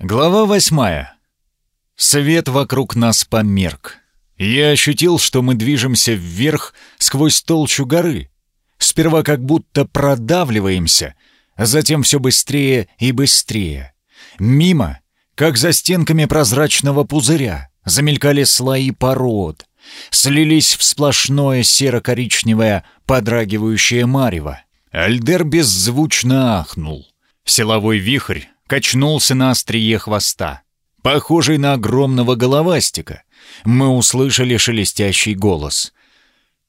Глава восьмая. Свет вокруг нас померк. Я ощутил, что мы движемся вверх сквозь толщу горы. Сперва как будто продавливаемся, а затем все быстрее и быстрее. Мимо, как за стенками прозрачного пузыря, замелькали слои пород, слились в сплошное серо-коричневое подрагивающее марево. Альдер беззвучно ахнул. Силовой вихрь качнулся на острие хвоста, похожий на огромного головастика. Мы услышали шелестящий голос.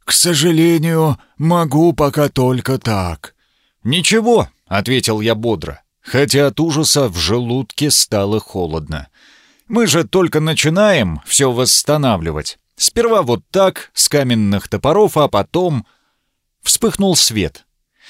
«К сожалению, могу пока только так». «Ничего», — ответил я бодро, хотя от ужаса в желудке стало холодно. «Мы же только начинаем все восстанавливать. Сперва вот так, с каменных топоров, а потом...» Вспыхнул свет —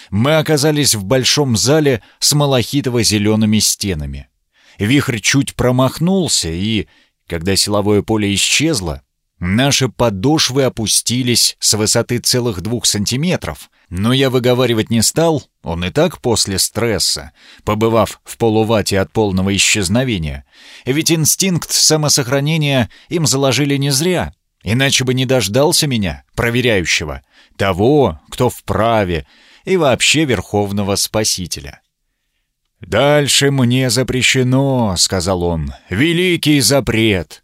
мы оказались в большом зале с малахитово-зелеными стенами. Вихрь чуть промахнулся, и, когда силовое поле исчезло, наши подошвы опустились с высоты целых двух сантиметров, но я выговаривать не стал, он и так после стресса, побывав в полувате от полного исчезновения. Ведь инстинкт самосохранения им заложили не зря, иначе бы не дождался меня, проверяющего, того, кто вправе, и вообще Верховного Спасителя. «Дальше мне запрещено», — сказал он, — «великий запрет».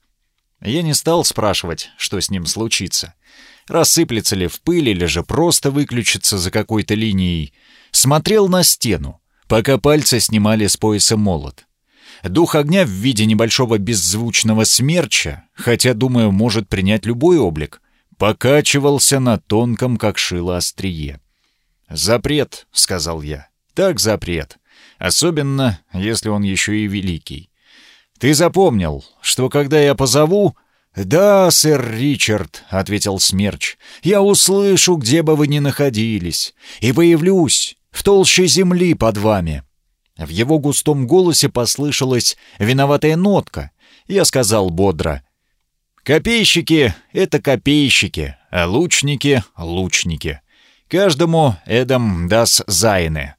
Я не стал спрашивать, что с ним случится. Рассыплется ли в пыль или же просто выключится за какой-то линией. Смотрел на стену, пока пальцы снимали с пояса молот. Дух огня в виде небольшого беззвучного смерча, хотя, думаю, может принять любой облик, покачивался на тонком, как шило, острие. «Запрет», — сказал я. «Так запрет. Особенно, если он еще и великий. Ты запомнил, что когда я позову...» «Да, сэр Ричард», — ответил Смерч, — «я услышу, где бы вы ни находились, и появлюсь в толще земли под вами». В его густом голосе послышалась виноватая нотка. Я сказал бодро. «Копейщики — это копейщики, а лучники — лучники. Каждому Эдам даст зайны.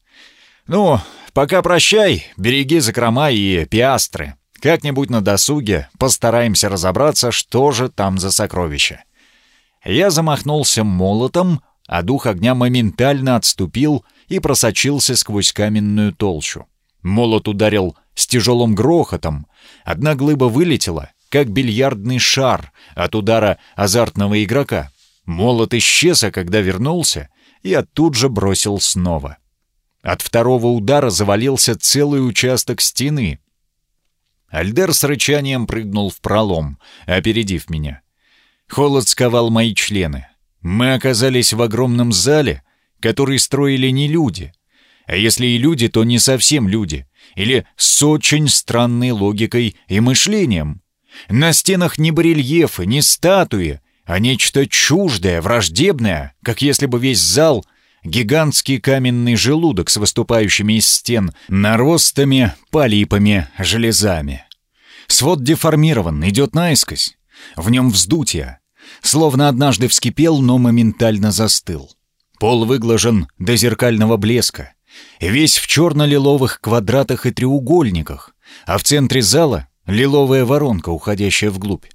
Ну, пока прощай, береги закрома и пиастры. Как-нибудь на досуге постараемся разобраться, что же там за сокровище. Я замахнулся молотом, а дух огня моментально отступил и просочился сквозь каменную толщу. Молот ударил с тяжелым грохотом. Одна глыба вылетела, как бильярдный шар от удара азартного игрока. Молот исчез, а когда вернулся, я тут же бросил снова. От второго удара завалился целый участок стены. Альдер с рычанием прыгнул в пролом, опередив меня. Холод сковал мои члены. Мы оказались в огромном зале, который строили не люди. А если и люди, то не совсем люди. Или с очень странной логикой и мышлением. На стенах ни барельефы, ни статуи, а нечто чуждое, враждебное, как если бы весь зал — гигантский каменный желудок с выступающими из стен наростами, полипами, железами. Свод деформирован, идет наискось. В нем вздутие. Словно однажды вскипел, но моментально застыл. Пол выглажен до зеркального блеска. Весь в черно-лиловых квадратах и треугольниках, а в центре зала — лиловая воронка, уходящая вглубь.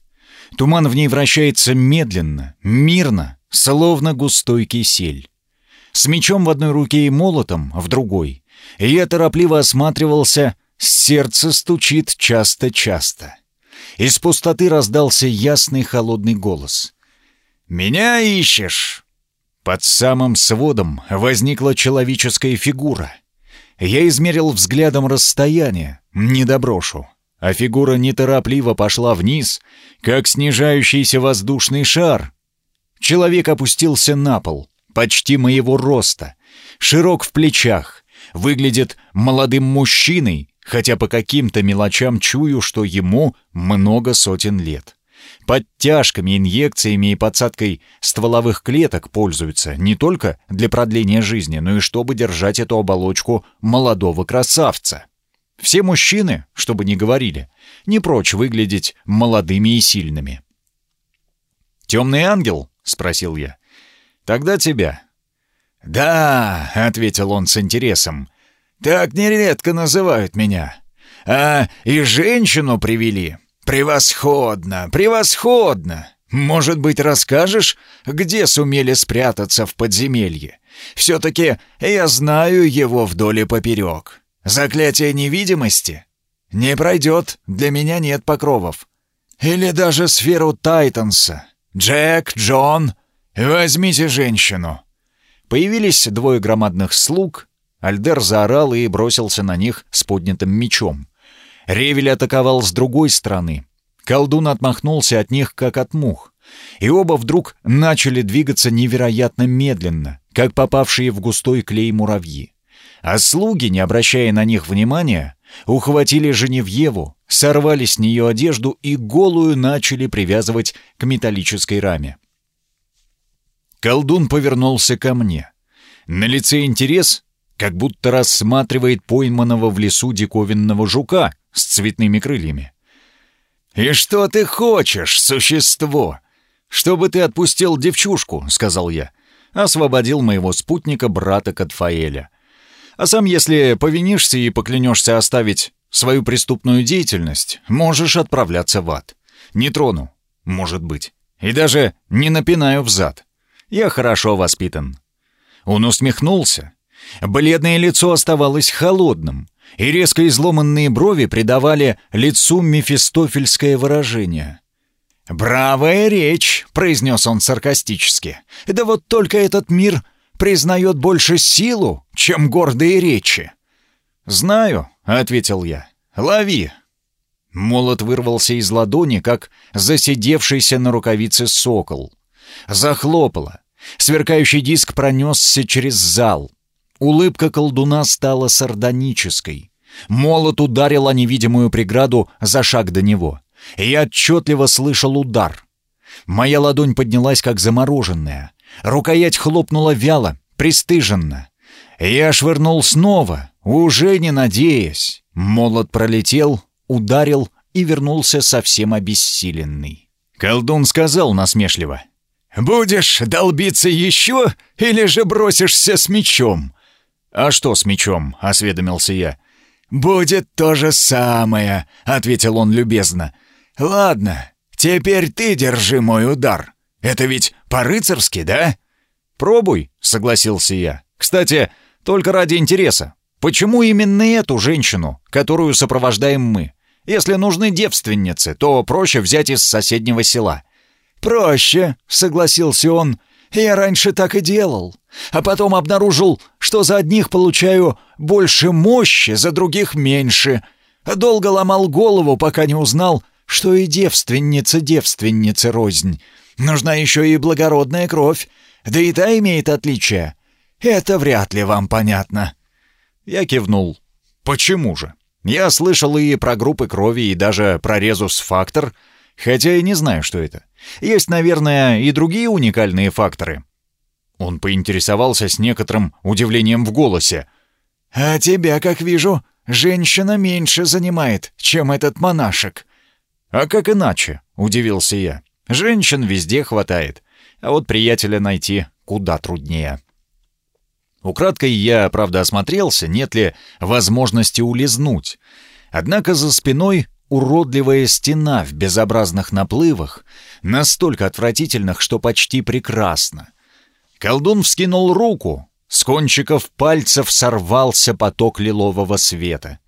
Туман в ней вращается медленно, мирно, словно густой кисель. С мечом в одной руке и молотом в другой. я торопливо осматривался, сердце стучит часто-часто. Из пустоты раздался ясный холодный голос. «Меня ищешь?» Под самым сводом возникла человеческая фигура. Я измерил взглядом расстояние, не доброшу а фигура неторопливо пошла вниз, как снижающийся воздушный шар. Человек опустился на пол, почти моего роста, широк в плечах, выглядит молодым мужчиной, хотя по каким-то мелочам чую, что ему много сотен лет. Подтяжками, инъекциями и подсадкой стволовых клеток пользуются не только для продления жизни, но и чтобы держать эту оболочку молодого красавца. Все мужчины, чтобы не говорили, не прочь выглядеть молодыми и сильными. «Темный ангел?» — спросил я. «Тогда тебя». «Да», — ответил он с интересом, — «так нередко называют меня. А и женщину привели. Превосходно, превосходно. Может быть, расскажешь, где сумели спрятаться в подземелье? Все-таки я знаю его вдоль и поперек. Заклятие невидимости? Не пройдет, для меня нет покровов. Или даже сферу Тайтанса. Джек, Джон, возьмите женщину. Появились двое громадных слуг. Альдер заорал и бросился на них с поднятым мечом. Ревель атаковал с другой стороны. Колдун отмахнулся от них, как от мух. И оба вдруг начали двигаться невероятно медленно, как попавшие в густой клей муравьи. А слуги, не обращая на них внимания, ухватили Женевьеву, сорвали с нее одежду и голую начали привязывать к металлической раме. Колдун повернулся ко мне. На лице интерес, как будто рассматривает пойманного в лесу диковинного жука с цветными крыльями. «И что ты хочешь, существо?» «Чтобы ты отпустил девчушку», — сказал я. Освободил моего спутника, брата Катфаэля. «А сам, если повинишься и поклянешься оставить свою преступную деятельность, можешь отправляться в ад. Не трону, может быть. И даже не напинаю в зад. Я хорошо воспитан». Он усмехнулся. Бледное лицо оставалось холодным, и резко изломанные брови придавали лицу мефистофельское выражение. «Бравая речь», — произнес он саркастически. «Да вот только этот мир признает больше силу, чем гордые речи». «Знаю», — ответил я. «Лови». Молот вырвался из ладони, как засидевшийся на рукавице сокол. Захлопало. Сверкающий диск пронесся через зал. Улыбка колдуна стала сардонической. Молот ударил о невидимую преграду за шаг до него. Я отчетливо слышал удар. Моя ладонь поднялась, как замороженная. Рукоять хлопнула вяло, пристыженно. Я швырнул снова, уже не надеясь. Молот пролетел, ударил и вернулся совсем обессиленный. Колдун сказал насмешливо. «Будешь долбиться еще или же бросишься с мечом?» «А что с мечом?» — осведомился я. «Будет то же самое», — ответил он любезно. «Ладно, теперь ты держи мой удар. Это ведь по-рыцарски, да?» «Пробуй», — согласился я. «Кстати, только ради интереса. Почему именно эту женщину, которую сопровождаем мы? Если нужны девственницы, то проще взять из соседнего села». «Проще», — согласился он. «Я раньше так и делал. А потом обнаружил, что за одних получаю больше мощи, за других меньше. Долго ломал голову, пока не узнал, что и девственница девственница рознь. Нужна еще и благородная кровь, да и та имеет отличие. Это вряд ли вам понятно». Я кивнул. «Почему же? Я слышал и про группы крови, и даже про резус-фактор, хотя и не знаю, что это. Есть, наверное, и другие уникальные факторы». Он поинтересовался с некоторым удивлением в голосе. «А тебя, как вижу, женщина меньше занимает, чем этот монашек». «А как иначе?» — удивился я. «Женщин везде хватает, а вот приятеля найти куда труднее». Украдкой я, правда, осмотрелся, нет ли возможности улизнуть. Однако за спиной уродливая стена в безобразных наплывах, настолько отвратительных, что почти прекрасно. Колдун вскинул руку, с кончиков пальцев сорвался поток лилового света.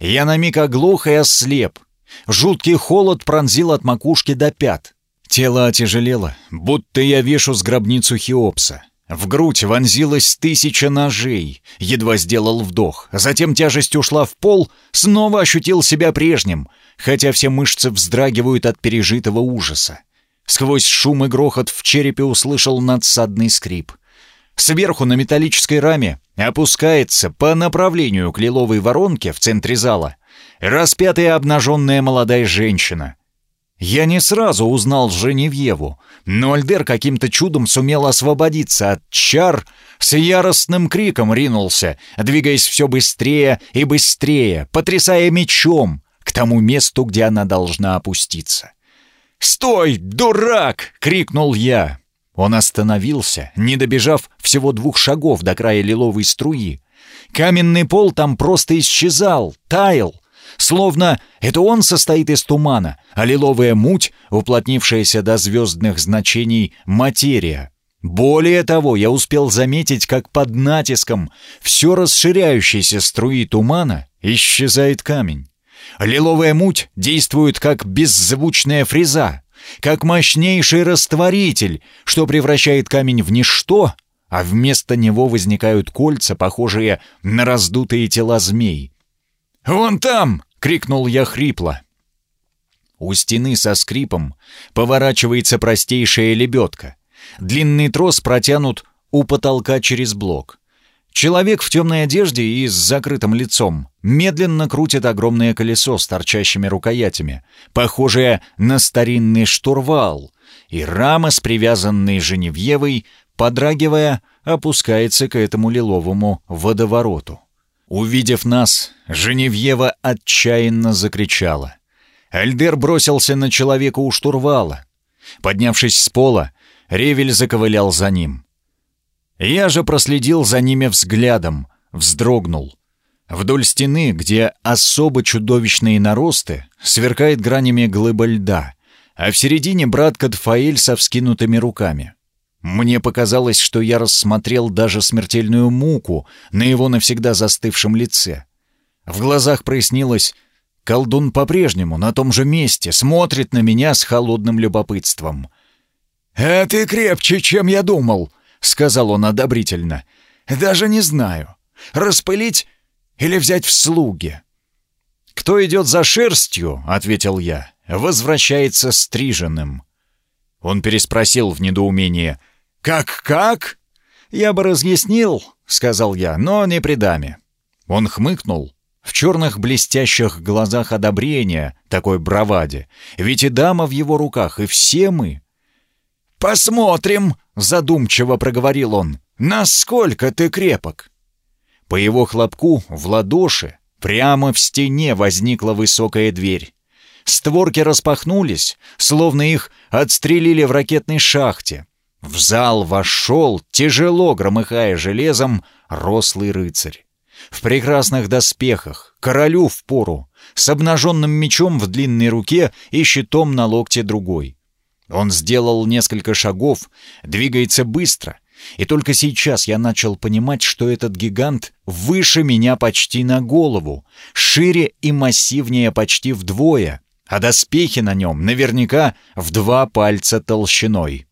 Я на миг оглох и ослеп, Жуткий холод пронзил от макушки до пят. Тело отяжелело, будто я вешу с гробницу Хеопса. В грудь вонзилось тысяча ножей. Едва сделал вдох. Затем тяжесть ушла в пол, снова ощутил себя прежним, хотя все мышцы вздрагивают от пережитого ужаса. Сквозь шум и грохот в черепе услышал надсадный скрип. Сверху на металлической раме опускается по направлению к лиловой воронке в центре зала распятая обнаженная молодая женщина. Я не сразу узнал Женевьеву, но Альдер каким-то чудом сумел освободиться от чар, с яростным криком ринулся, двигаясь все быстрее и быстрее, потрясая мечом к тому месту, где она должна опуститься. «Стой, дурак!» — крикнул я. Он остановился, не добежав всего двух шагов до края лиловой струи. Каменный пол там просто исчезал, таял, Словно это он состоит из тумана, а лиловая муть, уплотнившаяся до звездных значений материя. Более того, я успел заметить, как под натиском все расширяющейся струи тумана исчезает камень. Лиловая муть действует как беззвучная фреза, как мощнейший растворитель, что превращает камень в ничто, а вместо него возникают кольца, похожие на раздутые тела змей. «Вон там!» — крикнул я хрипло. У стены со скрипом поворачивается простейшая лебедка. Длинный трос протянут у потолка через блок. Человек в темной одежде и с закрытым лицом медленно крутит огромное колесо с торчащими рукоятями, похожее на старинный штурвал, и рама с привязанной Женевьевой, подрагивая, опускается к этому лиловому водовороту. Увидев нас, Женевьева отчаянно закричала. Альдер бросился на человека у штурвала. Поднявшись с пола, Ревель заковылял за ним. Я же проследил за ними взглядом, вздрогнул. Вдоль стены, где особо чудовищные наросты, сверкает гранями глыба льда, а в середине брат Кадфаэль со вскинутыми руками. Мне показалось, что я рассмотрел даже смертельную муку на его навсегда застывшем лице. В глазах прояснилось, колдун по-прежнему на том же месте смотрит на меня с холодным любопытством. «А ты крепче, чем я думал», — сказал он одобрительно. «Даже не знаю, распылить или взять в слуги». «Кто идет за шерстью?» — ответил я. «Возвращается стриженным». Он переспросил в недоумении — «Как-как?» «Я бы разъяснил», — сказал я, — «но не при даме». Он хмыкнул. В черных блестящих глазах одобрения такой браваде. Ведь и дама в его руках, и все мы. «Посмотрим», — задумчиво проговорил он, — «насколько ты крепок». По его хлопку в ладоши прямо в стене возникла высокая дверь. Створки распахнулись, словно их отстрелили в ракетной шахте. В зал вошел, тяжело громыхая железом, рослый рыцарь. В прекрасных доспехах, королю в пору, с обнаженным мечом в длинной руке и щитом на локте другой. Он сделал несколько шагов, двигается быстро, и только сейчас я начал понимать, что этот гигант выше меня почти на голову, шире и массивнее почти вдвое, а доспехи на нем наверняка в два пальца толщиной.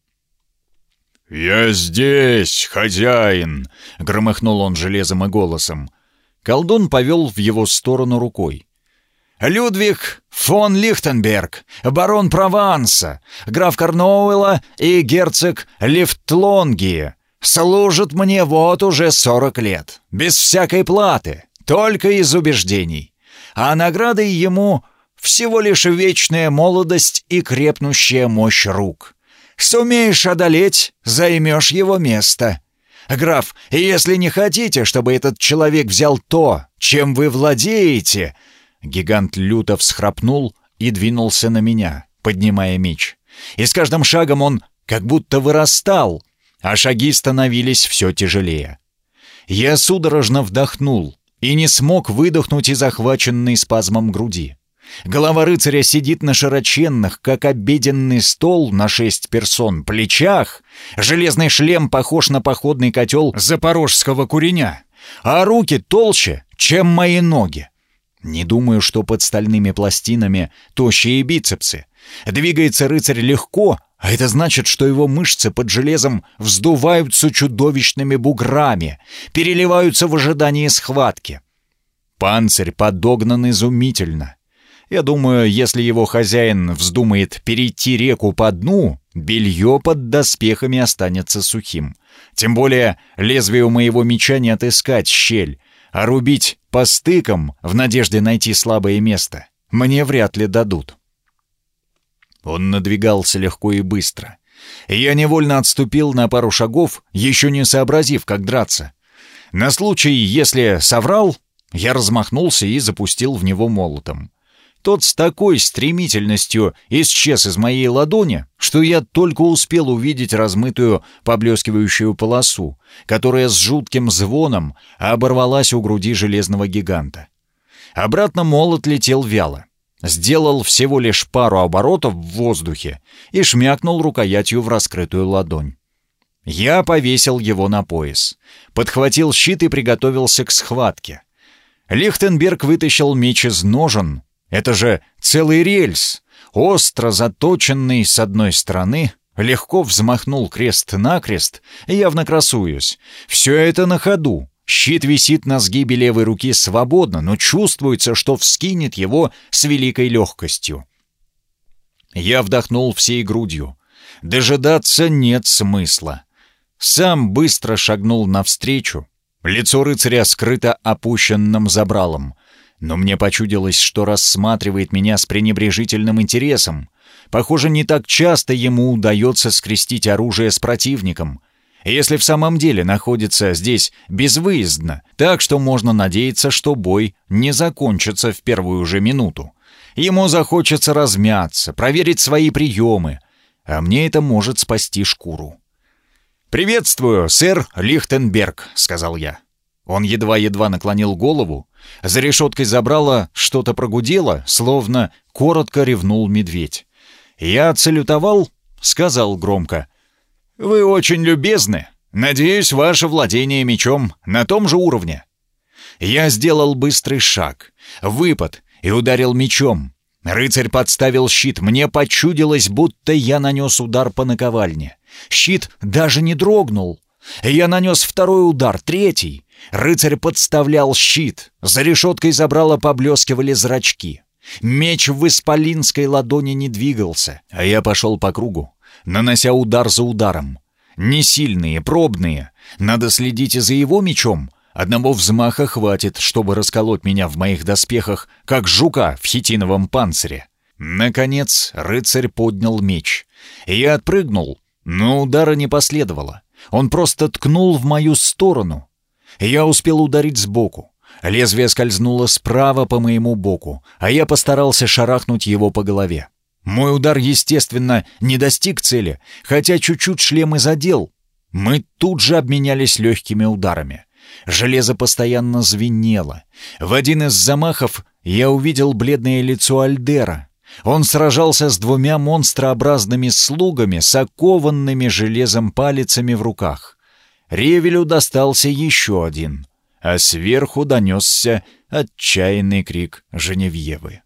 «Я здесь, хозяин!» — громыхнул он железом и голосом. Колдун повел в его сторону рукой. «Людвиг фон Лихтенберг, барон Прованса, граф Корноуэлла и герцог Лифтлонгии служат мне вот уже сорок лет, без всякой платы, только из убеждений. А наградой ему всего лишь вечная молодость и крепнущая мощь рук». Сумеешь одолеть, займешь его место. Граф, если не хотите, чтобы этот человек взял то, чем вы владеете...» Гигант люто всхрапнул и двинулся на меня, поднимая меч. И с каждым шагом он как будто вырастал, а шаги становились все тяжелее. Я судорожно вдохнул и не смог выдохнуть из захваченной спазмом груди. Голова рыцаря сидит на широченных, как обеденный стол на шесть персон, плечах. Железный шлем похож на походный котел запорожского куреня. А руки толще, чем мои ноги. Не думаю, что под стальными пластинами тощие бицепсы. Двигается рыцарь легко, а это значит, что его мышцы под железом вздуваются чудовищными буграми, переливаются в ожидании схватки. Панцирь подогнан изумительно. Я думаю, если его хозяин вздумает перейти реку по дну, белье под доспехами останется сухим. Тем более лезвию моего меча не отыскать щель, а рубить по стыкам в надежде найти слабое место мне вряд ли дадут. Он надвигался легко и быстро. Я невольно отступил на пару шагов, еще не сообразив, как драться. На случай, если соврал, я размахнулся и запустил в него молотом. Тот с такой стремительностью исчез из моей ладони, что я только успел увидеть размытую поблескивающую полосу, которая с жутким звоном оборвалась у груди железного гиганта. Обратно молот летел вяло. Сделал всего лишь пару оборотов в воздухе и шмякнул рукоятью в раскрытую ладонь. Я повесил его на пояс, подхватил щит и приготовился к схватке. Лихтенберг вытащил меч из ножен. Это же целый рельс, остро заточенный с одной стороны, легко взмахнул крест-накрест, явно красуюсь. Все это на ходу. Щит висит на сгибе левой руки свободно, но чувствуется, что вскинет его с великой легкостью. Я вдохнул всей грудью. Дожидаться нет смысла. Сам быстро шагнул навстречу. Лицо рыцаря скрыто опущенным забралом. Но мне почудилось, что рассматривает меня с пренебрежительным интересом. Похоже, не так часто ему удается скрестить оружие с противником. Если в самом деле находится здесь безвыездно, так что можно надеяться, что бой не закончится в первую же минуту. Ему захочется размяться, проверить свои приемы, а мне это может спасти шкуру. «Приветствую, сэр Лихтенберг», — сказал я. Он едва-едва наклонил голову. За решеткой забрала, что-то прогудело, словно коротко ревнул медведь. Я отсалютовал, сказал громко. «Вы очень любезны. Надеюсь, ваше владение мечом на том же уровне». Я сделал быстрый шаг, выпад и ударил мечом. Рыцарь подставил щит. Мне почудилось, будто я нанес удар по наковальне. Щит даже не дрогнул. Я нанес второй удар, третий. Рыцарь подставлял щит. За решеткой забрало поблескивали зрачки. Меч в исполинской ладони не двигался, а я пошел по кругу, нанося удар за ударом. Не сильные, пробные. Надо следить и за его мечом. Одного взмаха хватит, чтобы расколоть меня в моих доспехах, как жука в хитиновом панцире. Наконец рыцарь поднял меч. Я отпрыгнул, но удара не последовало. Он просто ткнул в мою сторону. Я успел ударить сбоку. Лезвие скользнуло справа по моему боку, а я постарался шарахнуть его по голове. Мой удар, естественно, не достиг цели, хотя чуть-чуть шлем и задел. Мы тут же обменялись легкими ударами. Железо постоянно звенело. В один из замахов я увидел бледное лицо Альдера. Он сражался с двумя монстрообразными слугами с железом палицами в руках. Ревелю достался еще один, а сверху донесся отчаянный крик Женевьевы.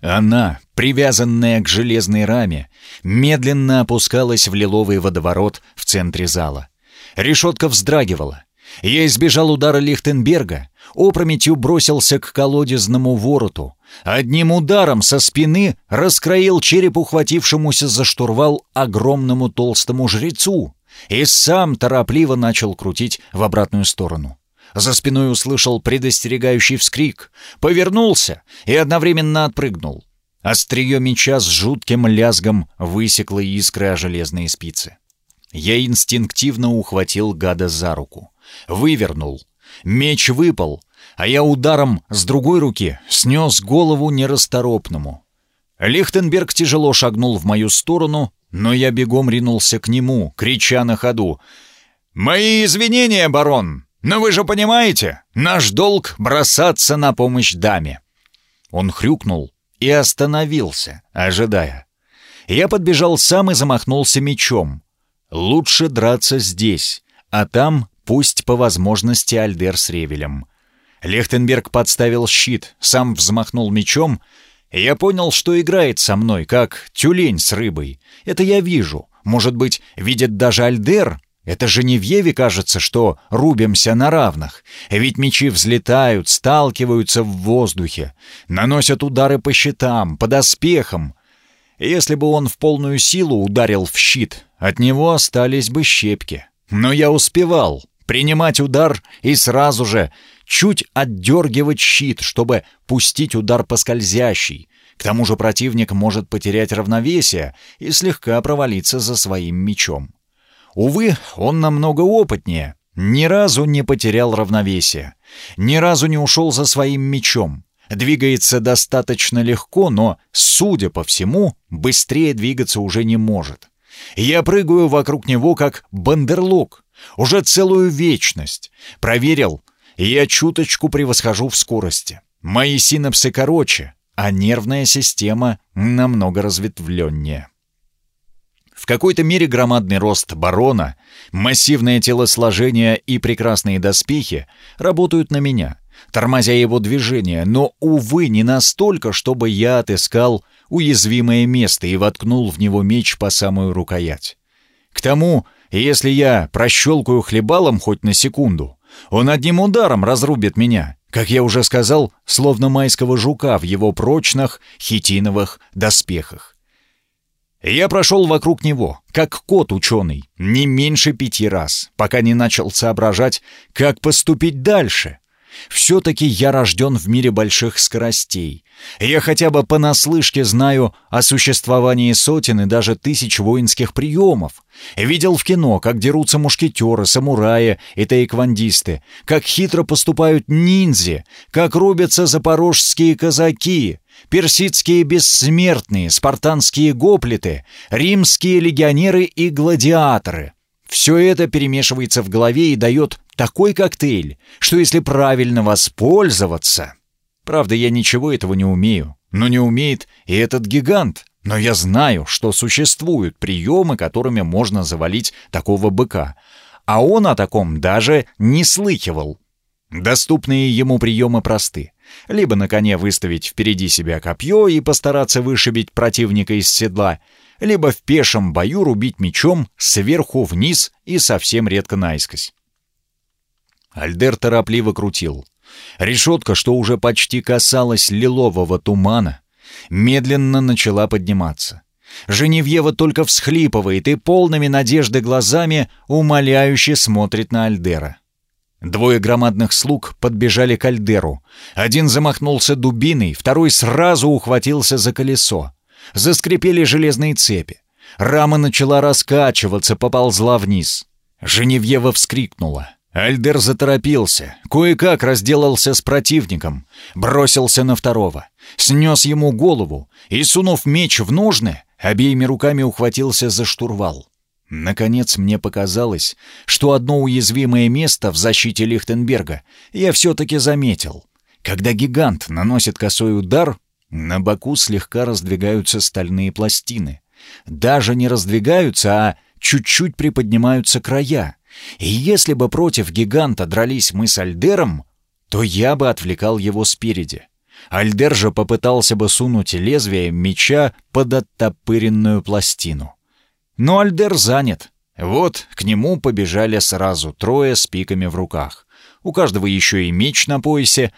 Она, привязанная к железной раме, медленно опускалась в лиловый водоворот в центре зала. Решетка вздрагивала. Я избежал удара Лихтенберга, опрометью бросился к колодезному вороту. Одним ударом со спины раскроил череп ухватившемуся за штурвал огромному толстому жрецу и сам торопливо начал крутить в обратную сторону. За спиной услышал предостерегающий вскрик, повернулся и одновременно отпрыгнул. Острие меча с жутким лязгом высекло искры о железные спицы. Я инстинктивно ухватил гада за руку, вывернул. Меч выпал, а я ударом с другой руки снес голову нерасторопному. Лихтенберг тяжело шагнул в мою сторону, но я бегом ринулся к нему, крича на ходу. «Мои извинения, барон! Но вы же понимаете, наш долг — бросаться на помощь даме!» Он хрюкнул и остановился, ожидая. Я подбежал сам и замахнулся мечом. Лучше драться здесь, а там пусть по возможности Альдер с Ревелем. Лехтенберг подставил щит, сам взмахнул мечом. Я понял, что играет со мной, как тюлень с рыбой. Это я вижу. Может быть, видит даже Альдер? Это же не в Еве кажется, что рубимся на равных. Ведь мечи взлетают, сталкиваются в воздухе, наносят удары по щитам, по доспехам. Если бы он в полную силу ударил в щит, от него остались бы щепки. Но я успевал принимать удар и сразу же чуть отдергивать щит, чтобы пустить удар по скользящей. К тому же противник может потерять равновесие и слегка провалиться за своим мечом. Увы, он намного опытнее, ни разу не потерял равновесие, ни разу не ушел за своим мечом. Двигается достаточно легко, но, судя по всему, быстрее двигаться уже не может. Я прыгаю вокруг него, как бандерлог, уже целую вечность. Проверил, и я чуточку превосхожу в скорости. Мои синапсы короче, а нервная система намного разветвленнее. В какой-то мере громадный рост барона, массивное телосложение и прекрасные доспехи работают на меня, тормозя его движение, но, увы, не настолько, чтобы я отыскал уязвимое место и воткнул в него меч по самую рукоять. К тому, если я прощелкаю хлебалом хоть на секунду, он одним ударом разрубит меня, как я уже сказал, словно майского жука в его прочных хитиновых доспехах. Я прошел вокруг него, как кот ученый, не меньше пяти раз, пока не начал соображать, как поступить дальше. Все-таки я рожден в мире больших скоростей. Я хотя бы понаслышке знаю о существовании сотен и даже тысяч воинских приемов. Видел в кино, как дерутся мушкетеры, самураи и таэквондисты, как хитро поступают ниндзя, как рубятся запорожские казаки, персидские бессмертные, спартанские гоплиты, римские легионеры и гладиаторы. Все это перемешивается в голове и дает такой коктейль, что если правильно воспользоваться... Правда, я ничего этого не умею, но не умеет и этот гигант. Но я знаю, что существуют приемы, которыми можно завалить такого быка. А он о таком даже не слыхивал. Доступные ему приемы просты. Либо на коне выставить впереди себя копье и постараться вышибить противника из седла, либо в пешем бою рубить мечом сверху вниз и совсем редко наискось. Альдер торопливо крутил. Решетка, что уже почти касалась лилового тумана, медленно начала подниматься. Женевьева только всхлипывает и полными надежды глазами умоляюще смотрит на Альдера. Двое громадных слуг подбежали к Альдеру. Один замахнулся дубиной, второй сразу ухватился за колесо. Заскрипели железные цепи. Рама начала раскачиваться, поползла вниз. Женевьева вскрикнула. Альдер заторопился, кое-как разделался с противником, бросился на второго, снес ему голову и, сунув меч в ножны, обеими руками ухватился за штурвал. Наконец мне показалось, что одно уязвимое место в защите Лихтенберга я все-таки заметил. Когда гигант наносит косой удар, на боку слегка раздвигаются стальные пластины. Даже не раздвигаются, а чуть-чуть приподнимаются края. И если бы против гиганта дрались мы с Альдером, то я бы отвлекал его спереди. Альдер же попытался бы сунуть лезвие меча под оттопыренную пластину. Но Альдер занят. Вот к нему побежали сразу трое с пиками в руках. У каждого еще и меч на поясе,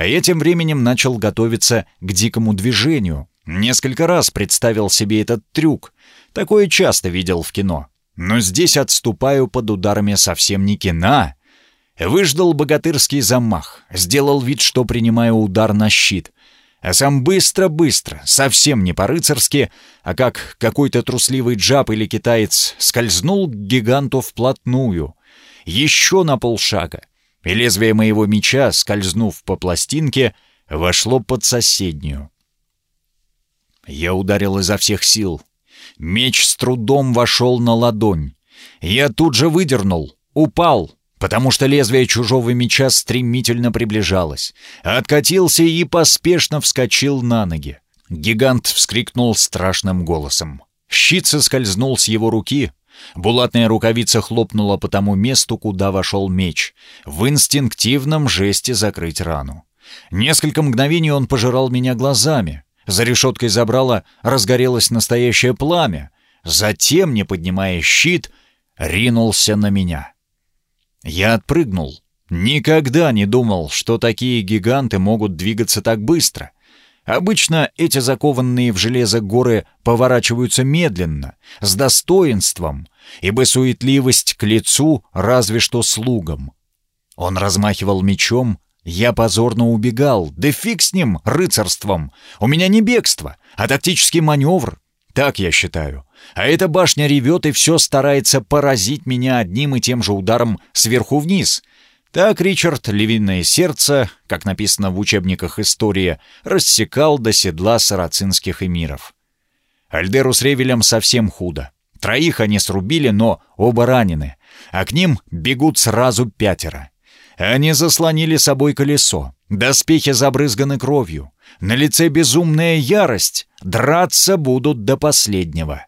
а я тем временем начал готовиться к дикому движению. Несколько раз представил себе этот трюк. Такое часто видел в кино. Но здесь отступаю под ударами совсем не кина. Выждал богатырский замах, сделал вид, что принимаю удар на щит. А сам быстро-быстро, совсем не по-рыцарски, а как какой-то трусливый джаб или китаец скользнул к гиганту вплотную. Еще на полшага. И лезвие моего меча, скользнув по пластинке, вошло под соседнюю. Я ударил изо всех сил, Меч с трудом вошел на ладонь. Я тут же выдернул, упал, потому что лезвие чужого меча стремительно приближалось. Откатился и поспешно вскочил на ноги. Гигант вскрикнул страшным голосом. Щит соскользнул с его руки. Булатная рукавица хлопнула по тому месту, куда вошел меч, в инстинктивном жесте закрыть рану. Несколько мгновений он пожирал меня глазами, за решеткой забрала разгорелось настоящее пламя. Затем, не поднимая щит, ринулся на меня. Я отпрыгнул. Никогда не думал, что такие гиганты могут двигаться так быстро. Обычно эти закованные в железо горы поворачиваются медленно, с достоинством, ибо суетливость к лицу разве что слугам. Он размахивал мечом, я позорно убегал. Да фиг с ним, рыцарством. У меня не бегство, а тактический маневр. Так я считаю. А эта башня ревет и все старается поразить меня одним и тем же ударом сверху вниз. Так Ричард Левинное сердце, как написано в учебниках истории, рассекал до седла сарацинских эмиров. Альдеру с Ревелем совсем худо. Троих они срубили, но оба ранены, а к ним бегут сразу пятеро. Они заслонили собой колесо, доспехи забрызганы кровью, на лице безумная ярость, драться будут до последнего.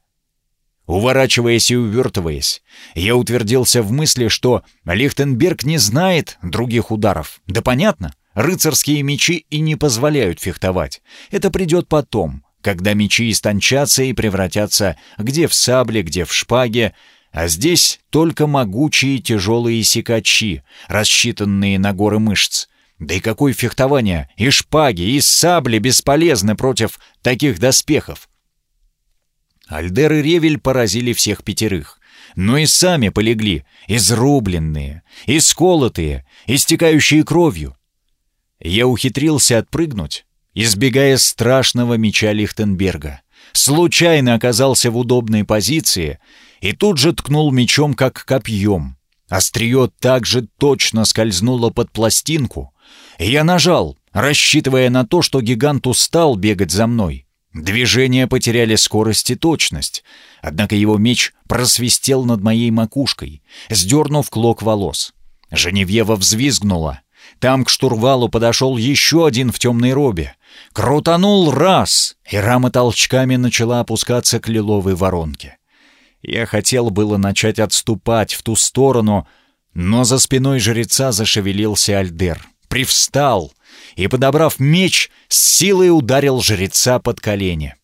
Уворачиваясь и увертываясь, я утвердился в мысли, что Лихтенберг не знает других ударов. Да понятно, рыцарские мечи и не позволяют фехтовать. Это придет потом, когда мечи истончатся и превратятся где в сабле, где в шпаге, а здесь только могучие тяжелые секачи, рассчитанные на горы мышц. Да и какое фехтование! И шпаги, и сабли бесполезны против таких доспехов. Альдер и Ревель поразили всех пятерых. Но и сами полегли, изрубленные, исколотые, истекающие кровью. Я ухитрился отпрыгнуть, избегая страшного меча Лихтенберга. Случайно оказался в удобной позиции и тут же ткнул мечом, как копьем. Острие также точно скользнуло под пластинку. Я нажал, рассчитывая на то, что гигант устал бегать за мной. Движения потеряли скорость и точность, однако его меч просвистел над моей макушкой, сдернув клок волос. Женевьева взвизгнула. Там к штурвалу подошел еще один в темной робе. Крутанул раз, и рама толчками начала опускаться к лиловой воронке. Я хотел было начать отступать в ту сторону, но за спиной жреца зашевелился Альдер. Привстал — и, подобрав меч, с силой ударил жреца под колени.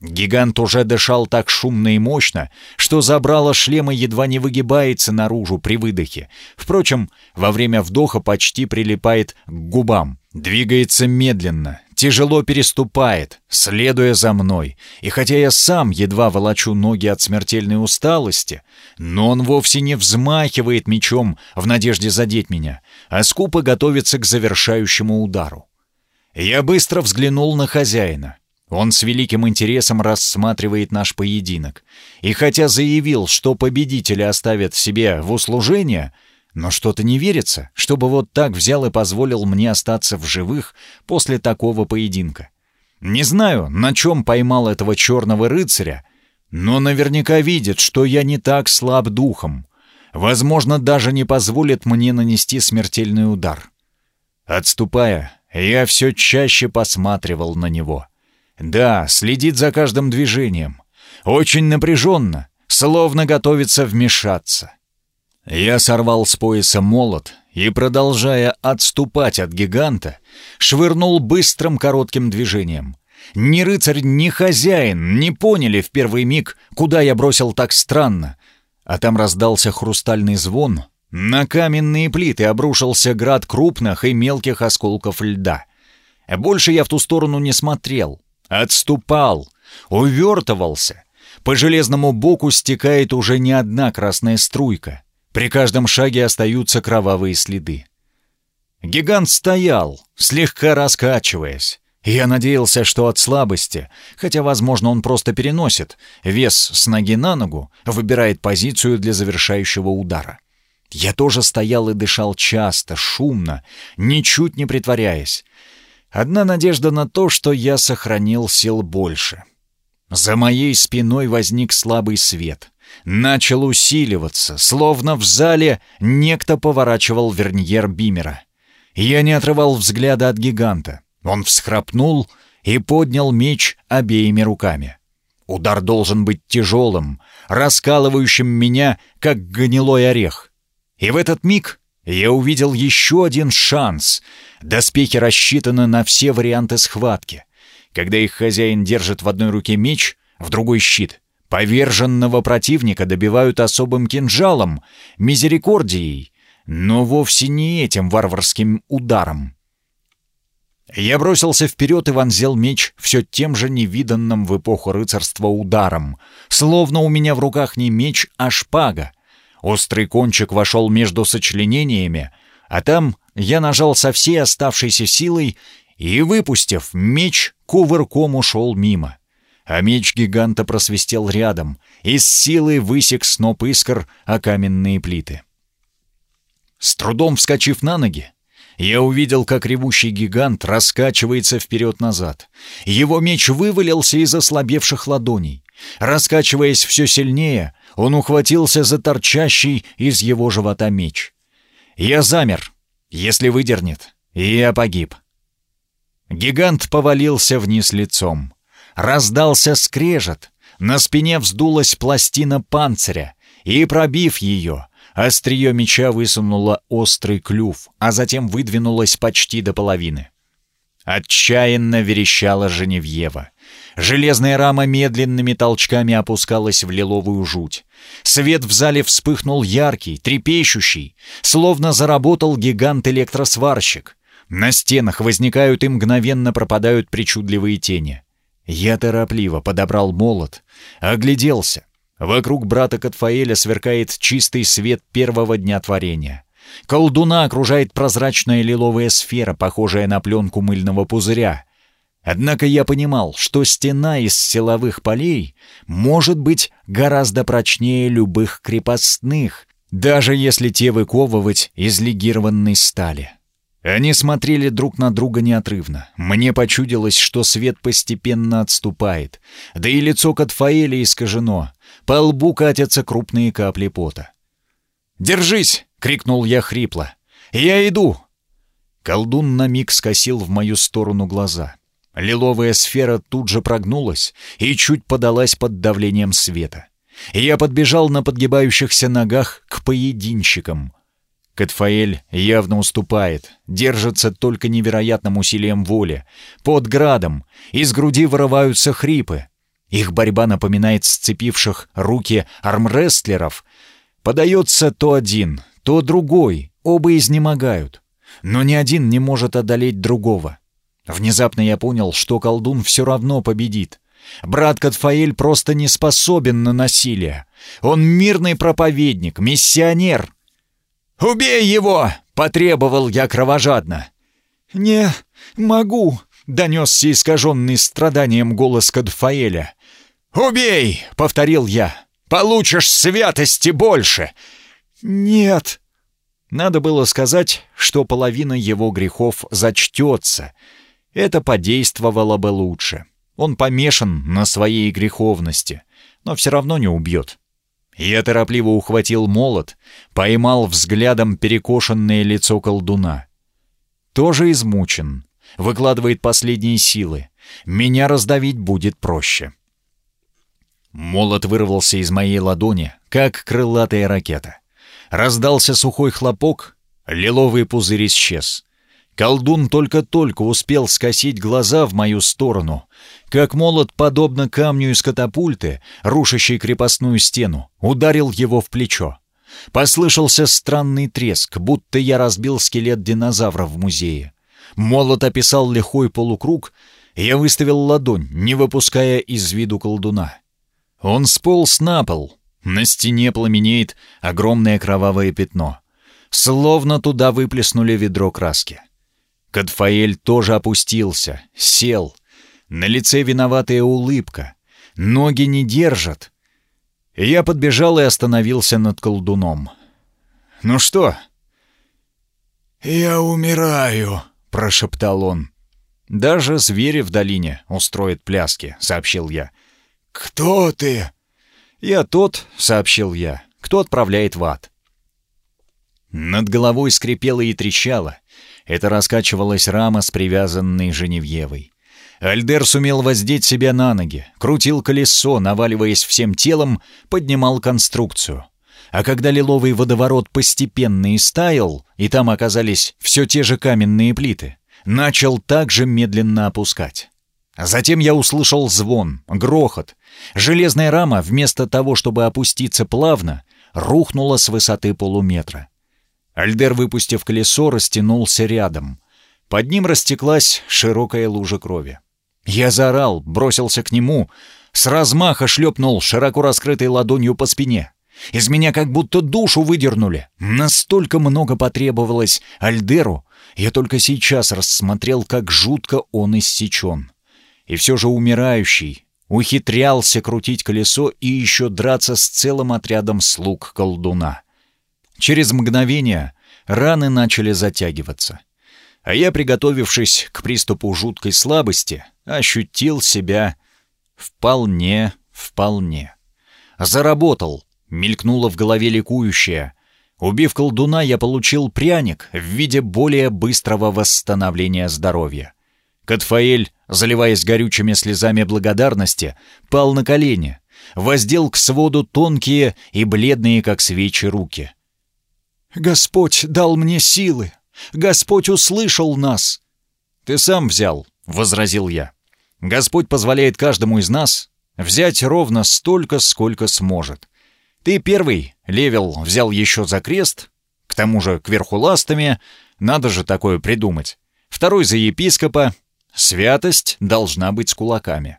Гигант уже дышал так шумно и мощно, что забрало шлема едва не выгибается наружу при выдохе. Впрочем, во время вдоха почти прилипает к губам. Двигается медленно, тяжело переступает, следуя за мной. И хотя я сам едва волочу ноги от смертельной усталости, но он вовсе не взмахивает мечом в надежде задеть меня, а скупо готовится к завершающему удару. Я быстро взглянул на хозяина. Он с великим интересом рассматривает наш поединок. И хотя заявил, что победителя оставят себе в услужение, но что-то не верится, чтобы вот так взял и позволил мне остаться в живых после такого поединка. Не знаю, на чем поймал этого черного рыцаря, но наверняка видит, что я не так слаб духом. Возможно, даже не позволит мне нанести смертельный удар. Отступая, я все чаще посматривал на него. Да, следит за каждым движением. Очень напряженно, словно готовится вмешаться. Я сорвал с пояса молот и, продолжая отступать от гиганта, швырнул быстрым коротким движением. Ни рыцарь, ни хозяин не поняли в первый миг, куда я бросил так странно. А там раздался хрустальный звон. На каменные плиты обрушился град крупных и мелких осколков льда. Больше я в ту сторону не смотрел. Отступал, увертывался. По железному боку стекает уже не одна красная струйка. При каждом шаге остаются кровавые следы. Гигант стоял, слегка раскачиваясь. Я надеялся, что от слабости, хотя, возможно, он просто переносит вес с ноги на ногу, выбирает позицию для завершающего удара. Я тоже стоял и дышал часто, шумно, ничуть не притворяясь. Одна надежда на то, что я сохранил сил больше. За моей спиной возник слабый свет начал усиливаться, словно в зале некто поворачивал верньер бимера. Я не отрывал взгляда от гиганта. Он всхрапнул и поднял меч обеими руками. Удар должен быть тяжелым, раскалывающим меня, как гнилой орех. И в этот миг я увидел еще один шанс. Доспехи рассчитаны на все варианты схватки. Когда их хозяин держит в одной руке меч, в другой — щит — Поверженного противника добивают особым кинжалом, мизерикордией, но вовсе не этим варварским ударом. Я бросился вперед и вонзил меч все тем же невиданным в эпоху рыцарства ударом, словно у меня в руках не меч, а шпага. Острый кончик вошел между сочленениями, а там я нажал со всей оставшейся силой и, выпустив меч, кувырком ушел мимо а меч гиганта просвистел рядом и с силой высек сноп искр о каменные плиты. С трудом вскочив на ноги, я увидел, как ревущий гигант раскачивается вперед-назад. Его меч вывалился из ослабевших ладоней. Раскачиваясь все сильнее, он ухватился за торчащий из его живота меч. Я замер Если выдернет, я погиб. Гигант повалился вниз лицом. Раздался скрежет. На спине вздулась пластина панциря, и, пробив ее, острие меча высунуло острый клюв, а затем выдвинулось почти до половины. Отчаянно верещала Женевьева. Железная рама медленными толчками опускалась в лиловую жуть. Свет в зале вспыхнул яркий, трепещущий, словно заработал гигант-электросварщик. На стенах возникают и мгновенно пропадают причудливые тени. Я торопливо подобрал молот, огляделся. Вокруг брата Катфаэля сверкает чистый свет первого дня творения. Колдуна окружает прозрачная лиловая сфера, похожая на пленку мыльного пузыря. Однако я понимал, что стена из силовых полей может быть гораздо прочнее любых крепостных, даже если те выковывать из легированной стали. Они смотрели друг на друга неотрывно. Мне почудилось, что свет постепенно отступает, да и лицо Катфаэля искажено. По лбу катятся крупные капли пота. «Держись!» — крикнул я хрипло. «Я иду!» Колдун на миг скосил в мою сторону глаза. Лиловая сфера тут же прогнулась и чуть подалась под давлением света. Я подбежал на подгибающихся ногах к поединщикам — Катфаэль явно уступает, держится только невероятным усилием воли. Под градом из груди вырываются хрипы. Их борьба напоминает сцепивших руки армрестлеров. Подается то один, то другой, оба изнемогают. Но ни один не может одолеть другого. Внезапно я понял, что колдун все равно победит. Брат Катфаэль просто не способен на насилие. Он мирный проповедник, миссионер, «Убей его!» — потребовал я кровожадно. «Не могу!» — донесся искаженный страданием голос Кадфаэля. «Убей!» — повторил я. «Получишь святости больше!» «Нет!» Надо было сказать, что половина его грехов зачтется. Это подействовало бы лучше. Он помешан на своей греховности, но все равно не убьет. Я торопливо ухватил молот, поймал взглядом перекошенное лицо колдуна. Тоже измучен, выкладывает последние силы. Меня раздавить будет проще. Молот вырвался из моей ладони, как крылатая ракета. Раздался сухой хлопок, лиловый пузырь исчез. Колдун только-только успел скосить глаза в мою сторону, как молот, подобно камню из катапульты, рушащей крепостную стену, ударил его в плечо. Послышался странный треск, будто я разбил скелет динозавра в музее. Молот описал лихой полукруг, я выставил ладонь, не выпуская из виду колдуна. Он сполз на пол. На стене пламенеет огромное кровавое пятно. Словно туда выплеснули ведро краски. Кадфаэль тоже опустился, сел. На лице виноватая улыбка. Ноги не держат. Я подбежал и остановился над колдуном. «Ну что?» «Я умираю», — прошептал он. «Даже звери в долине устроят пляски», — сообщил я. «Кто ты?» «Я тот», — сообщил я, — «кто отправляет в ад». Над головой скрипело и трещало. Это раскачивалась рама с привязанной Женевьевой. Альдер сумел воздеть себя на ноги, крутил колесо, наваливаясь всем телом, поднимал конструкцию. А когда лиловый водоворот постепенно истаял, и там оказались все те же каменные плиты, начал также медленно опускать. Затем я услышал звон, грохот. Железная рама, вместо того, чтобы опуститься плавно, рухнула с высоты полуметра. Альдер, выпустив колесо, растянулся рядом. Под ним растеклась широкая лужа крови. Я заорал, бросился к нему, с размаха шлепнул широко раскрытой ладонью по спине. Из меня как будто душу выдернули. Настолько много потребовалось Альдеру, я только сейчас рассмотрел, как жутко он иссечен. И все же умирающий ухитрялся крутить колесо и еще драться с целым отрядом слуг колдуна. Через мгновение раны начали затягиваться. А я, приготовившись к приступу жуткой слабости, ощутил себя вполне, вполне. Заработал, мелькнуло в голове ликующее. Убив колдуна, я получил пряник в виде более быстрого восстановления здоровья. Катфаэль, заливаясь горючими слезами благодарности, пал на колени, воздел к своду тонкие и бледные, как свечи, руки. «Господь дал мне силы! Господь услышал нас!» «Ты сам взял», — возразил я. «Господь позволяет каждому из нас взять ровно столько, сколько сможет. Ты первый, Левел, взял еще за крест, к тому же кверху ластами, надо же такое придумать. Второй за епископа, святость должна быть с кулаками.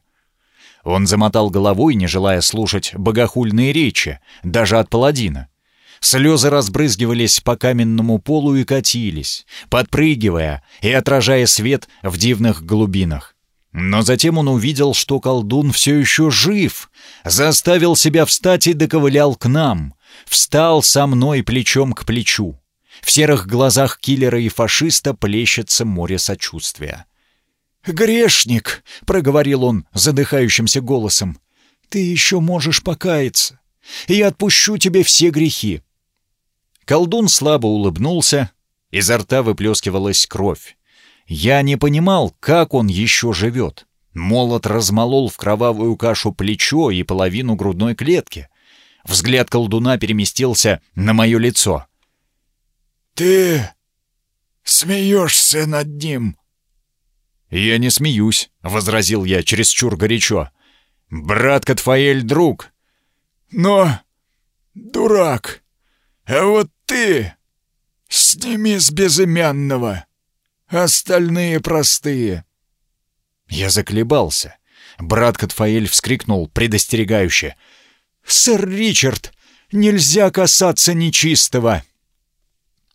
Он замотал головой, не желая слушать богохульные речи, даже от паладина. Слезы разбрызгивались по каменному полу и катились, подпрыгивая и отражая свет в дивных глубинах. Но затем он увидел, что колдун все еще жив, заставил себя встать и доковылял к нам, встал со мной плечом к плечу. В серых глазах киллера и фашиста плещется море сочувствия. «Грешник!» — проговорил он задыхающимся голосом. «Ты еще можешь покаяться. Я отпущу тебе все грехи». Колдун слабо улыбнулся, изо рта выплескивалась кровь. Я не понимал, как он еще живет. Молот размолол в кровавую кашу плечо и половину грудной клетки. Взгляд колдуна переместился на мое лицо. «Ты смеешься над ним?» «Я не смеюсь», — возразил я чересчур горячо. «Брат Катфаэль — друг». «Но дурак, а вот ты сними с безымянного». Остальные простые». Я заколебался. Брат Катфаэль вскрикнул предостерегающе. «Сэр Ричард, нельзя касаться нечистого!»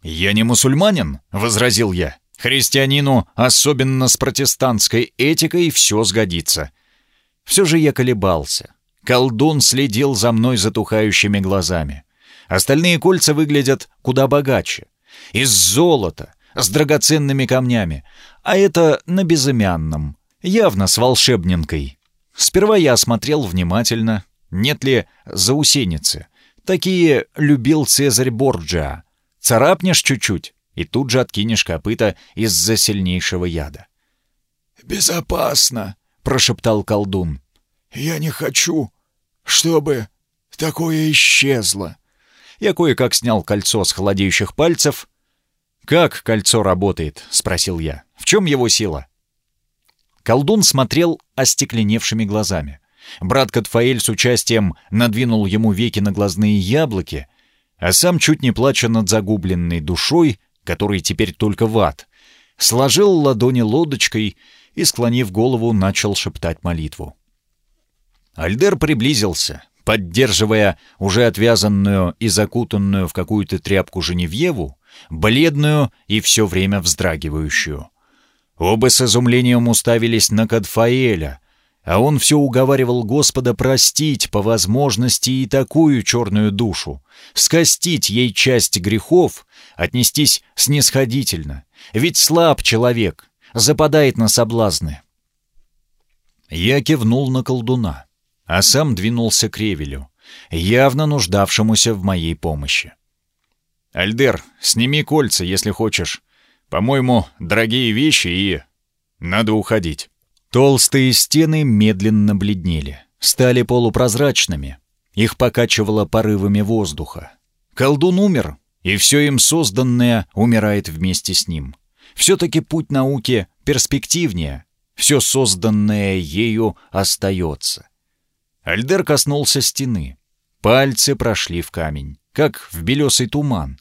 «Я не мусульманин», — возразил я. «Христианину, особенно с протестантской этикой, все сгодится». Все же я колебался. Колдун следил за мной затухающими глазами. Остальные кольца выглядят куда богаче. Из золота, с драгоценными камнями, а это на безымянном, явно с волшебненкой. Сперва я осмотрел внимательно, нет ли заусеницы. Такие любил Цезарь Борджиа. Царапнешь чуть-чуть, и тут же откинешь копыта из-за сильнейшего яда. «Безопасно», — прошептал колдун. «Я не хочу, чтобы такое исчезло». Я кое-как снял кольцо с холодеющих пальцев, «Как кольцо работает?» — спросил я. «В чем его сила?» Колдун смотрел остекленевшими глазами. Брат Катфаэль с участием надвинул ему веки на глазные яблоки, а сам, чуть не плача над загубленной душой, который теперь только в ад, сложил ладони лодочкой и, склонив голову, начал шептать молитву. Альдер приблизился, поддерживая уже отвязанную и закутанную в какую-то тряпку Женевьеву, бледную и все время вздрагивающую. Оба с изумлением уставились на Кадфаэля, а он все уговаривал Господа простить по возможности и такую черную душу, скостить ей часть грехов, отнестись снисходительно, ведь слаб человек, западает на соблазны. Я кивнул на колдуна, а сам двинулся к Ревелю, явно нуждавшемуся в моей помощи. «Альдер, сними кольца, если хочешь. По-моему, дорогие вещи и... надо уходить». Толстые стены медленно бледнели, стали полупрозрачными. Их покачивало порывами воздуха. Колдун умер, и все им созданное умирает вместе с ним. Все-таки путь науки перспективнее, все созданное ею остается. Альдер коснулся стены. Пальцы прошли в камень как в белесый туман.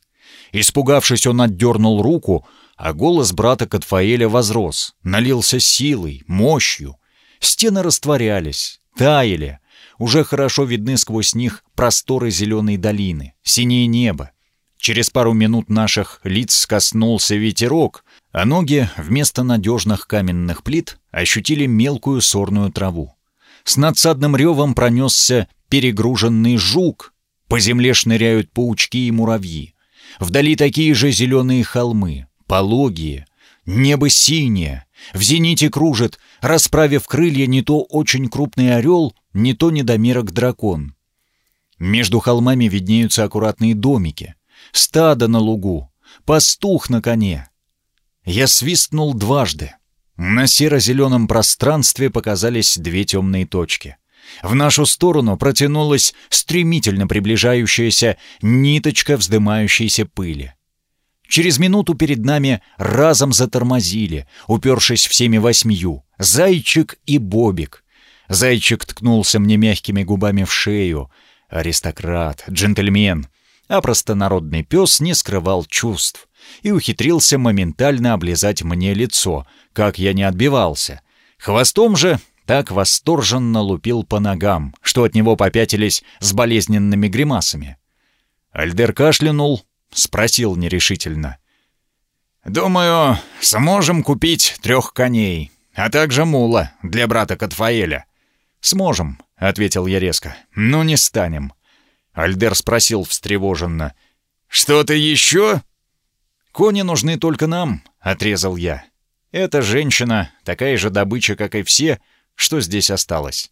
Испугавшись, он отдернул руку, а голос брата Катфаэля возрос, налился силой, мощью. Стены растворялись, таяли. Уже хорошо видны сквозь них просторы зеленой долины, синее небо. Через пару минут наших лиц коснулся ветерок, а ноги вместо надежных каменных плит ощутили мелкую сорную траву. С надсадным ревом пронесся перегруженный жук, по земле шныряют паучки и муравьи. Вдали такие же зеленые холмы, пологие, небо синее. В зените кружит, расправив крылья, не то очень крупный орел, не то недомерок дракон. Между холмами виднеются аккуратные домики. стадо на лугу, пастух на коне. Я свистнул дважды. На серо-зеленом пространстве показались две темные точки. В нашу сторону протянулась стремительно приближающаяся ниточка вздымающейся пыли. Через минуту перед нами разом затормозили, упершись всеми восьмию, Зайчик и Бобик. Зайчик ткнулся мне мягкими губами в шею. Аристократ, джентльмен. А простонародный пес не скрывал чувств и ухитрился моментально облизать мне лицо, как я не отбивался. Хвостом же так восторженно лупил по ногам, что от него попятились с болезненными гримасами. Альдер кашлянул, спросил нерешительно. «Думаю, сможем купить трех коней, а также мула для брата Катфаэля». «Сможем», — ответил я резко, — «но не станем». Альдер спросил встревоженно. «Что-то еще?» «Кони нужны только нам», — отрезал я. «Эта женщина такая же добыча, как и все, что здесь осталось».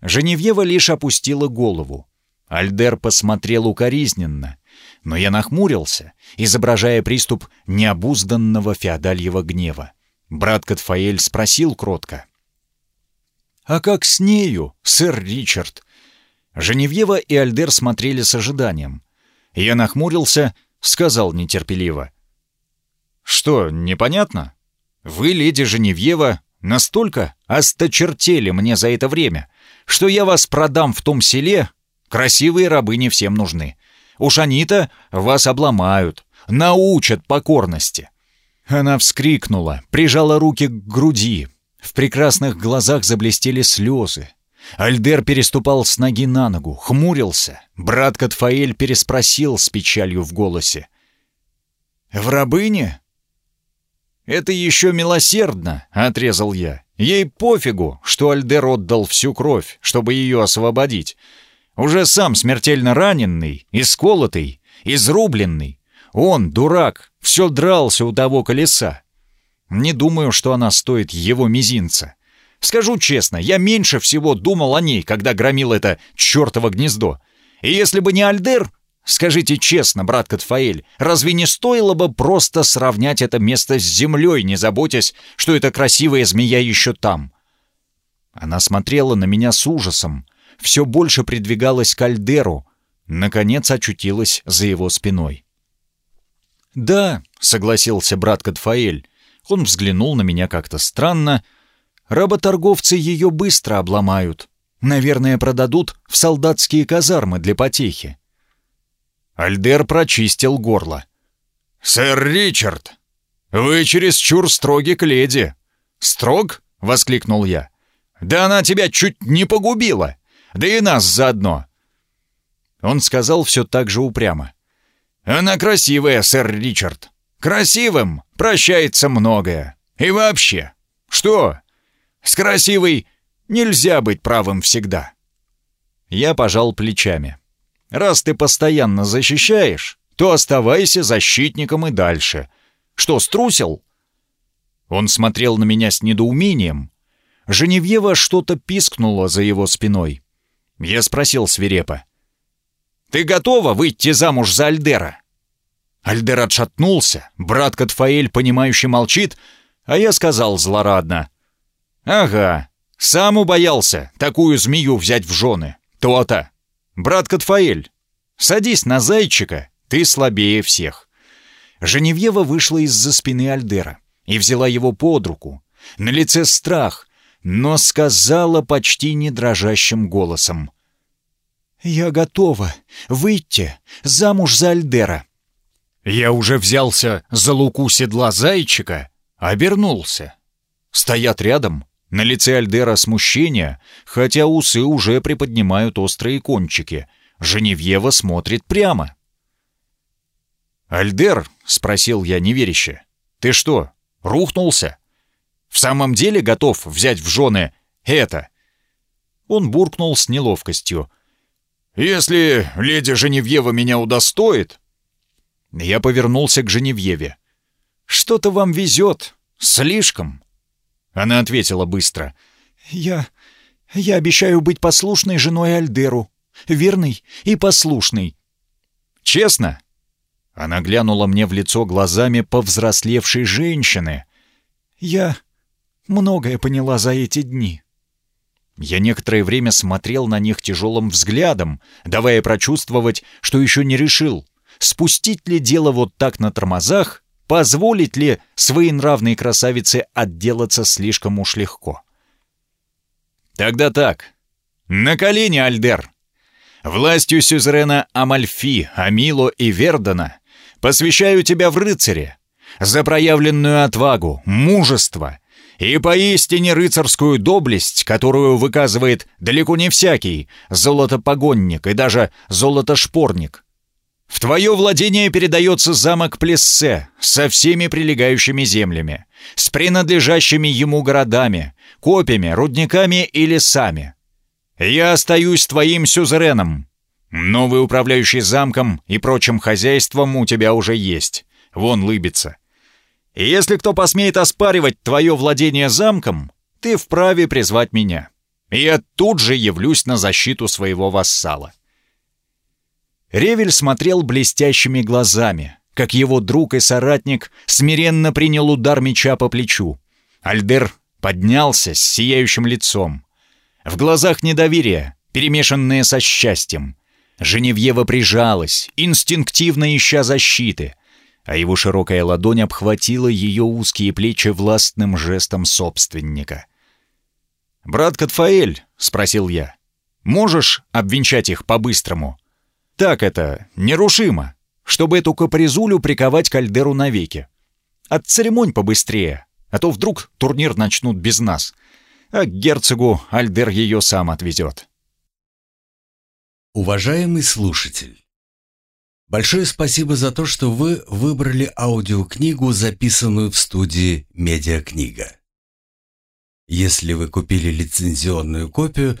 Женевьева лишь опустила голову. Альдер посмотрел укоризненно, но я нахмурился, изображая приступ необузданного феодальего гнева. Брат Катфаэль спросил кротко. «А как с нею, сэр Ричард?» Женевьева и Альдер смотрели с ожиданием. Я нахмурился, сказал нетерпеливо. «Что, непонятно? Вы, леди Женевьева, настолько осточертели мне за это время, что я вас продам в том селе. Красивые рабы не всем нужны. Уж они-то вас обломают, научат покорности». Она вскрикнула, прижала руки к груди. В прекрасных глазах заблестели слезы. Альдер переступал с ноги на ногу, хмурился. Брат Катфаэль переспросил с печалью в голосе. «В рабыне?» «Это еще милосердно», — отрезал я. «Ей пофигу, что Альдер отдал всю кровь, чтобы ее освободить. Уже сам смертельно раненный, исколотый, изрубленный. Он, дурак, все дрался у того колеса. Не думаю, что она стоит его мизинца. Скажу честно, я меньше всего думал о ней, когда громил это чертово гнездо. И если бы не Альдер, скажите честно, брат Катфаэль, разве не стоило бы просто сравнять это место с землей, не заботясь, что эта красивая змея еще там? Она смотрела на меня с ужасом, все больше придвигалась к Альдеру, наконец очутилась за его спиной. «Да», — согласился брат Катфаэль. Он взглянул на меня как-то странно. «Работорговцы ее быстро обломают. Наверное, продадут в солдатские казармы для потехи». Альдер прочистил горло. «Сэр Ричард, вы чересчур строги к леди». «Строг?» — воскликнул я. «Да она тебя чуть не погубила да и нас заодно». Он сказал все так же упрямо. «Она красивая, сэр Ричард. Красивым прощается многое. И вообще, что? С красивой нельзя быть правым всегда». Я пожал плечами. «Раз ты постоянно защищаешь, то оставайся защитником и дальше. Что, струсил?» Он смотрел на меня с недоумением. Женевьева что-то пискнула за его спиной. Я спросил свирепо. «Ты готова выйти замуж за Альдера?» Альдер отшатнулся, брат Катфаэль, понимающе молчит, а я сказал злорадно. «Ага, сам убоялся такую змею взять в жены. То-то. Брат Катфаэль, садись на зайчика, ты слабее всех». Женевьева вышла из-за спины Альдера и взяла его под руку. На лице страх, но сказала почти не дрожащим голосом. «Я готова выйти замуж за Альдера». Я уже взялся за луку седла зайчика, обернулся. Стоят рядом, на лице Альдера смущение, хотя усы уже приподнимают острые кончики. Женевьева смотрит прямо. «Альдер?» — спросил я неверяще. «Ты что, рухнулся?» В самом деле готов взять в жены это?» Он буркнул с неловкостью. «Если леди Женевьева меня удостоит...» Я повернулся к Женевьеве. «Что-то вам везет. Слишком». Она ответила быстро. «Я... я обещаю быть послушной женой Альдеру. Верной и послушной». «Честно?» Она глянула мне в лицо глазами повзрослевшей женщины. «Я многое поняла за эти дни». Я некоторое время смотрел на них тяжелым взглядом, давая прочувствовать, что еще не решил, спустить ли дело вот так на тормозах, позволить ли своей нравной красавице отделаться слишком уж легко. «Тогда так. На колени, Альдер!» Властью сюзерена Амальфи, Амило и Вердона посвящаю тебя в рыцаре за проявленную отвагу, мужество и поистине рыцарскую доблесть, которую выказывает далеко не всякий золотопогонник и даже золотошпорник. В твое владение передается замок Плессе со всеми прилегающими землями, с принадлежащими ему городами, копьями, рудниками и лесами. Я остаюсь твоим сюзереном, Новый управляющий замком и прочим хозяйством у тебя уже есть. Вон лыбится. И если кто посмеет оспаривать твое владение замком, ты вправе призвать меня. Я тут же явлюсь на защиту своего вассала». Ревель смотрел блестящими глазами, как его друг и соратник смиренно принял удар меча по плечу. Альдер поднялся с сияющим лицом. В глазах недоверие, перемешанное со счастьем. Женевьева прижалась, инстинктивно ища защиты, а его широкая ладонь обхватила ее узкие плечи властным жестом собственника. «Брат Катфаэль», — спросил я, — «можешь обвенчать их по-быстрому? Так это, нерушимо, чтобы эту капризулю приковать к Альдеру навеки. От церемонь побыстрее, а то вдруг турнир начнут без нас, а к герцогу Альдер ее сам отвезет». Уважаемый слушатель, большое спасибо за то, что вы выбрали аудиокнигу, записанную в студии «Медиакнига». Если вы купили лицензионную копию,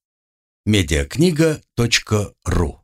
медиакнига.ру